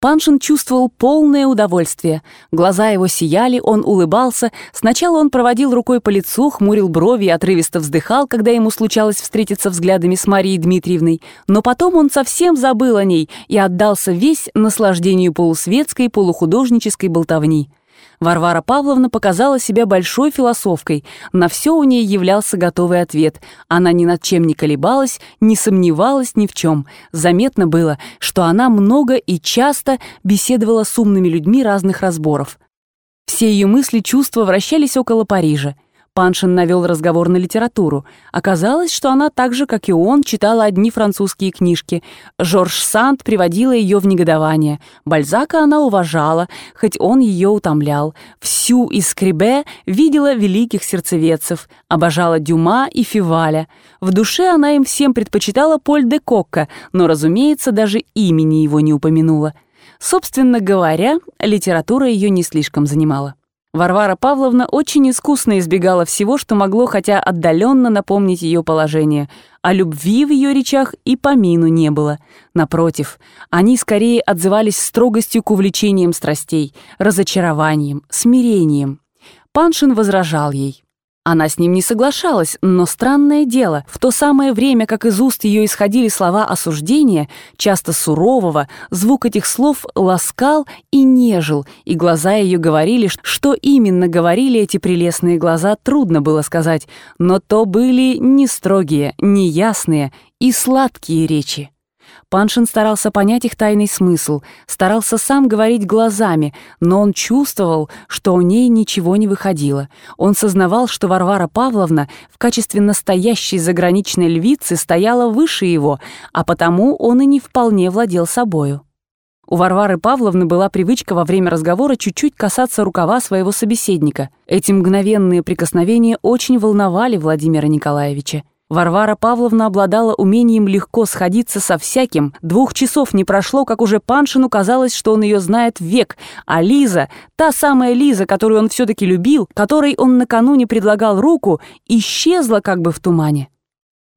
Паншин чувствовал полное удовольствие. Глаза его сияли, он улыбался. Сначала он проводил рукой по лицу, хмурил брови и отрывисто вздыхал, когда ему случалось встретиться взглядами с Марией Дмитриевной. Но потом он совсем забыл о ней и отдался весь наслаждению полусветской, полухудожнической болтовни. Варвара Павловна показала себя большой философкой. На все у нее являлся готовый ответ. Она ни над чем не колебалась, не сомневалась ни в чем. Заметно было, что она много и часто беседовала с умными людьми разных разборов. Все ее мысли, чувства вращались около Парижа. Паншин навел разговор на литературу. Оказалось, что она так же, как и он, читала одни французские книжки. Жорж Санд приводила ее в негодование. Бальзака она уважала, хоть он ее утомлял. Всю из Крибе видела великих сердцеведцев, обожала Дюма и Фиваля. В душе она им всем предпочитала Поль де Кокка, но, разумеется, даже имени его не упомянула. Собственно говоря, литература ее не слишком занимала. Варвара Павловна очень искусно избегала всего, что могло хотя отдаленно напомнить ее положение, а любви в ее речах и помину не было. Напротив, они скорее отзывались строгостью к увлечениям страстей, разочарованием, смирением. Паншин возражал ей. Она с ним не соглашалась, но странное дело, в то самое время, как из уст ее исходили слова осуждения, часто сурового, звук этих слов ласкал и нежил, и глаза ее говорили, что именно говорили эти прелестные глаза, трудно было сказать, но то были не строгие, не ясные и сладкие речи. Паншин старался понять их тайный смысл, старался сам говорить глазами, но он чувствовал, что у ней ничего не выходило. Он сознавал, что Варвара Павловна в качестве настоящей заграничной львицы стояла выше его, а потому он и не вполне владел собою. У Варвары Павловны была привычка во время разговора чуть-чуть касаться рукава своего собеседника. Эти мгновенные прикосновения очень волновали Владимира Николаевича. Варвара Павловна обладала умением легко сходиться со всяким. Двух часов не прошло, как уже Паншину казалось, что он ее знает век. А Лиза, та самая Лиза, которую он все-таки любил, которой он накануне предлагал руку, исчезла как бы в тумане.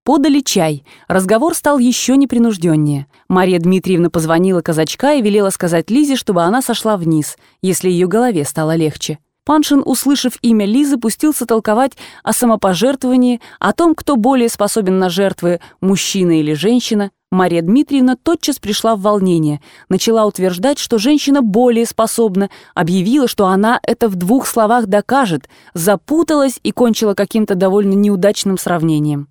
Подали чай. Разговор стал еще непринужденнее. Мария Дмитриевна позвонила казачка и велела сказать Лизе, чтобы она сошла вниз, если ее голове стало легче. Паншин, услышав имя Лизы, пустился толковать о самопожертвовании, о том, кто более способен на жертвы, мужчина или женщина. Мария Дмитриевна тотчас пришла в волнение, начала утверждать, что женщина более способна, объявила, что она это в двух словах докажет, запуталась и кончила каким-то довольно неудачным сравнением.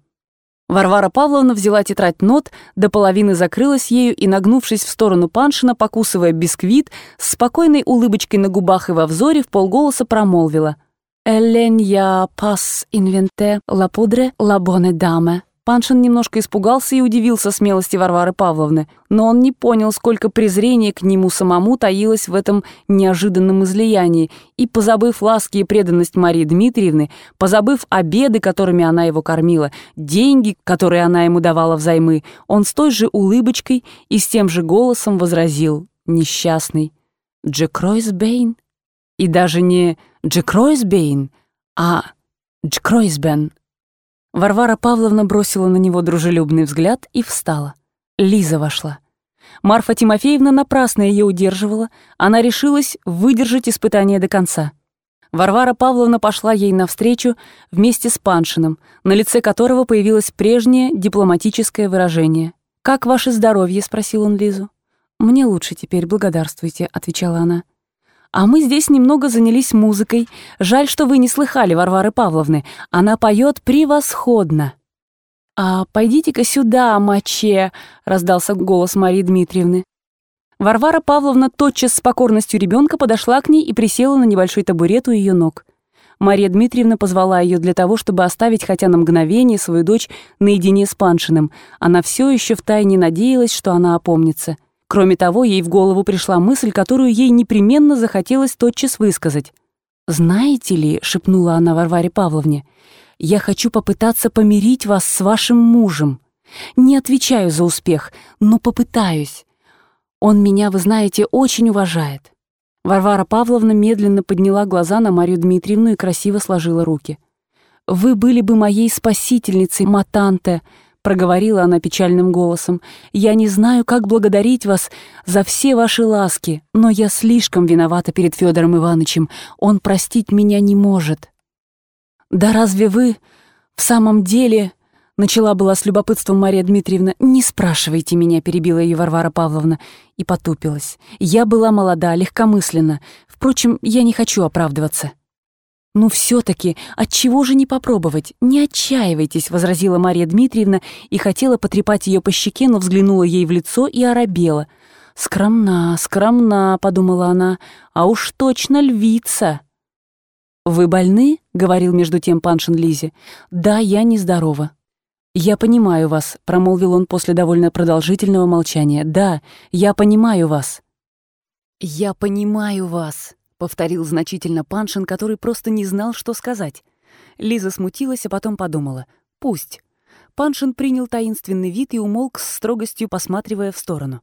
Варвара Павловна взяла тетрадь нот, до половины закрылась ею и, нагнувшись в сторону Паншина, покусывая бисквит, с спокойной улыбочкой на губах и во взоре, в полголоса промолвила. «Элен я пас инвенте ла пудре ла боне даме». Паншин немножко испугался и удивился смелости Варвары Павловны, но он не понял, сколько презрения к нему самому таилось в этом неожиданном излиянии, и, позабыв ласки и преданность Марии Дмитриевны, позабыв обеды, которыми она его кормила, деньги, которые она ему давала взаймы, он с той же улыбочкой и с тем же голосом возразил, несчастный, «Джек Ройсбейн?» И даже не «Джек Ройсбейн», а «Джек Ройсбен». Варвара Павловна бросила на него дружелюбный взгляд и встала. Лиза вошла. Марфа Тимофеевна напрасно ее удерживала, она решилась выдержать испытание до конца. Варвара Павловна пошла ей навстречу вместе с Паншиным, на лице которого появилось прежнее дипломатическое выражение. «Как ваше здоровье?» — спросил он Лизу. «Мне лучше теперь, благодарствуйте», — отвечала она. А мы здесь немного занялись музыкой. Жаль, что вы не слыхали Варвары Павловны. Она поет превосходно». «А пойдите-ка сюда, маче», — раздался голос Марии Дмитриевны. Варвара Павловна тотчас с покорностью ребенка подошла к ней и присела на небольшой табурет у ее ног. Мария Дмитриевна позвала ее для того, чтобы оставить хотя на мгновение свою дочь наедине с Паншиным. Она все еще втайне надеялась, что она опомнится. Кроме того, ей в голову пришла мысль, которую ей непременно захотелось тотчас высказать. «Знаете ли», — шепнула она Варваре Павловне, «я хочу попытаться помирить вас с вашим мужем. Не отвечаю за успех, но попытаюсь. Он меня, вы знаете, очень уважает». Варвара Павловна медленно подняла глаза на Марию Дмитриевну и красиво сложила руки. «Вы были бы моей спасительницей, Матанте», — проговорила она печальным голосом. «Я не знаю, как благодарить вас за все ваши ласки, но я слишком виновата перед Федором Ивановичем. Он простить меня не может». «Да разве вы в самом деле...» Начала была с любопытством Мария Дмитриевна. «Не спрашивайте меня», — перебила ее Варвара Павловна и потупилась. «Я была молода, легкомысленна. Впрочем, я не хочу оправдываться». «Ну все-таки, отчего же не попробовать? Не отчаивайтесь», — возразила Мария Дмитриевна и хотела потрепать ее по щеке, но взглянула ей в лицо и оробела. «Скромна, скромна», — подумала она, — «а уж точно львица». «Вы больны?» — говорил между тем Паншин Лизе. «Да, я нездорова». «Я понимаю вас», — промолвил он после довольно продолжительного молчания. «Да, я понимаю вас». «Я понимаю вас», — повторил значительно Паншин, который просто не знал, что сказать. Лиза смутилась, а потом подумала. «Пусть». Паншин принял таинственный вид и умолк с строгостью, посматривая в сторону.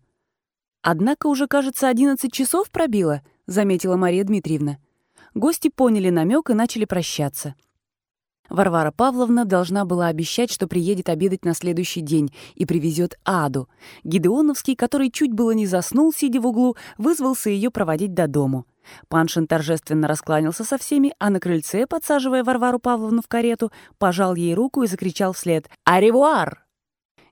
«Однако уже, кажется, одиннадцать часов пробило», — заметила Мария Дмитриевна. Гости поняли намек и начали прощаться. Варвара Павловна должна была обещать, что приедет обедать на следующий день и привезет Аду. Гидеоновский, который чуть было не заснул, сидя в углу, вызвался ее проводить до дому. Паншин торжественно раскланялся со всеми, а на крыльце, подсаживая Варвару Павловну в карету, пожал ей руку и закричал вслед «Аревуар!».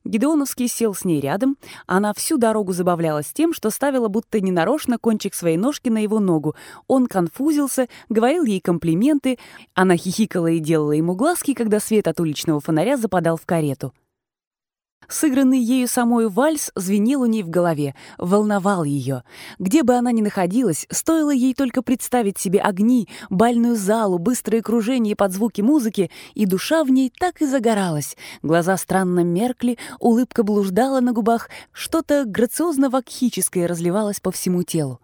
Гедеоновский сел с ней рядом. Она всю дорогу забавлялась тем, что ставила будто ненарочно кончик своей ножки на его ногу. Он конфузился, говорил ей комплименты. Она хихикала и делала ему глазки, когда свет от уличного фонаря западал в карету. Сыгранный ею самой вальс звенел у ней в голове, волновал ее. Где бы она ни находилась, стоило ей только представить себе огни, бальную залу, быстрые кружения под звуки музыки, и душа в ней так и загоралась. Глаза странно меркли, улыбка блуждала на губах, что-то грациозно-вакхическое разливалось по всему телу.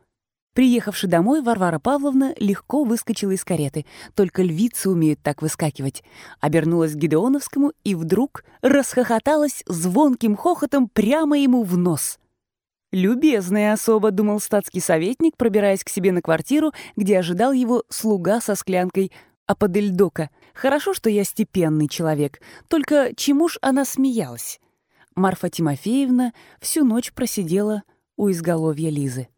Приехавши домой, Варвара Павловна легко выскочила из кареты. Только львицы умеют так выскакивать. Обернулась к Гидеоновскому и вдруг расхохоталась звонким хохотом прямо ему в нос. «Любезная особа», — думал статский советник, пробираясь к себе на квартиру, где ожидал его слуга со склянкой аподельдока. «Хорошо, что я степенный человек. Только чему ж она смеялась?» Марфа Тимофеевна всю ночь просидела у изголовья Лизы.